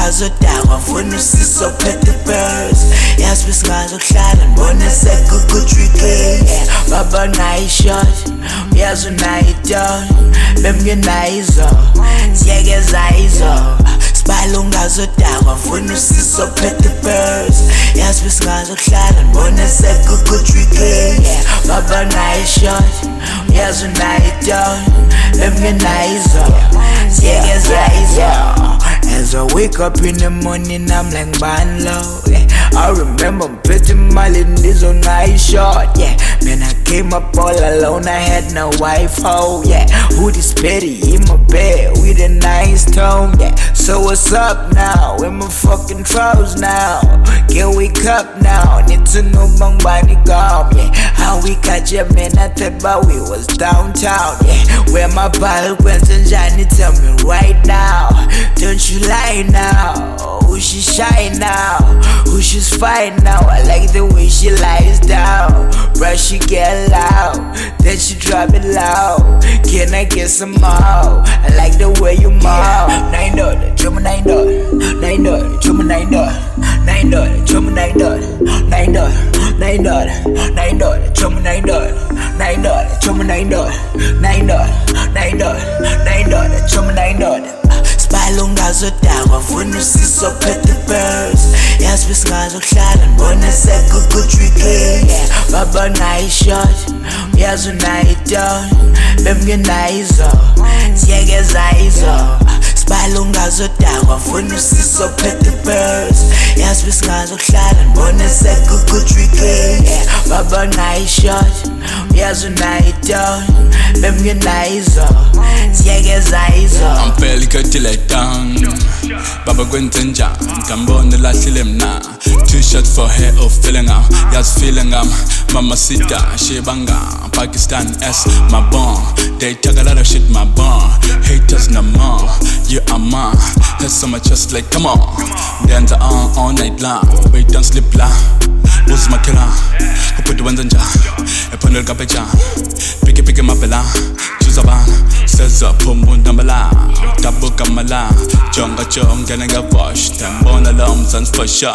Smile ungazodakwa mfuna usiso phethe birds. Yazi besingazokuhlala ndibone sekukutricky baba nayo ishot uyazi unayo idon bemngenayo izo siyekeza izo. Smile ungazodakwa mfuna usiso phethe birds. Yazi besingazokuhlala ndibone sekukutricky baba nayo ishot uyazi unayo idon bemngenayo izo siyekeza izo As I wake up in the morning, I'm like man low. Yeah. I remember putting my this on night shot. Yeah, man, I came up all alone. I had no wife. Oh yeah, who this petty in my bed with a nice tone. Yeah, so what's up now? In my fucking troubles now. Can wake up now? Need to know bang. Yeah, how we catch ya man? I thought about we was downtown. Yeah, where my bottle went and Johnny tell me right now. Don't you lie now? Who she shy now? Who she's fine now? I like the way she lies down. Bruh, she get loud, then she drop it loud. Can I get some more? I like the way you move. Nine dollar, chuma nine dollar, nine dollar, chuma nine dollar, nine dollar, chuma nine dollar, nine dollar, nine dollar, nine dollar, chuma nine dollar, nine dollar, chuma nine dollar, nine dollar, nine dollar, nine dollar, chuma nine dollar. Smile ungazodakwa mfuna usiso phethe birds. Yazi besingazokuhlala ndibone sekukutricky baba nayo ishot uyazi unayo idon bemngenayo izo siyekeza izo Smile ungazodakwa mfuna usiso phethe birds. Yazi besingazokuhlala ndibone sekukutricky baba nayo ishot uyazi unayo idon bemngenayo izo siyekeza izo. Ampeli katile down Baba kwenze njani Ngambona lahlile mna. Two shots for her of feeling am Yas feeling am Mama sita Shibanga Pakistan S my bond They talk a lot of shit my bond Haters no more You are mine That's on my chest like come on. Dance on all night long Wait don't sleep long Who's my killer? Kupudi wenze njani Ephondela kapejan Piki piki mapela Choose bana Seza phumbu ndambala Dabuka mala Jonga jonga nanga wash Tambona lo mzansi for sure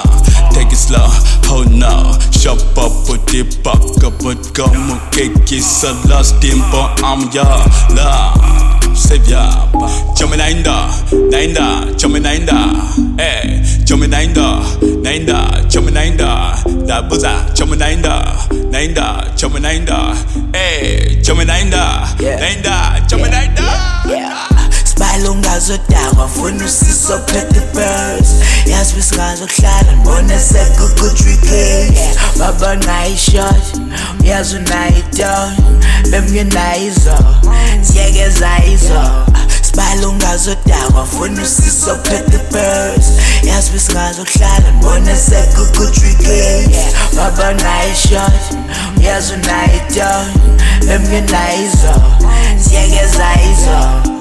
Take it slow Oh no Shop up with the buck up with go Mukiki so lost timbo I'm your love Savior Chome nainda Nainda Chome nainda Eh Chome nainda Nainda Chome nainda Dabuza Chome nainda Nainda Chome nainda Eh Chome nainda. Nainda Chome nainda. Smile ungazodakwa mfuna usiso phethe birds yazi besingazokuhlala ndibone sekukutricky baba nayo ishot uyazi unayo idon bemngenayo izo siyekeza izo Smile ungazodakwa mfuna usiso phethe birds. Yazi besingazokuhlala ndibone sekukutricky baba nayo ishot uyazi unayo idon bemngenayo izo siyekeza izo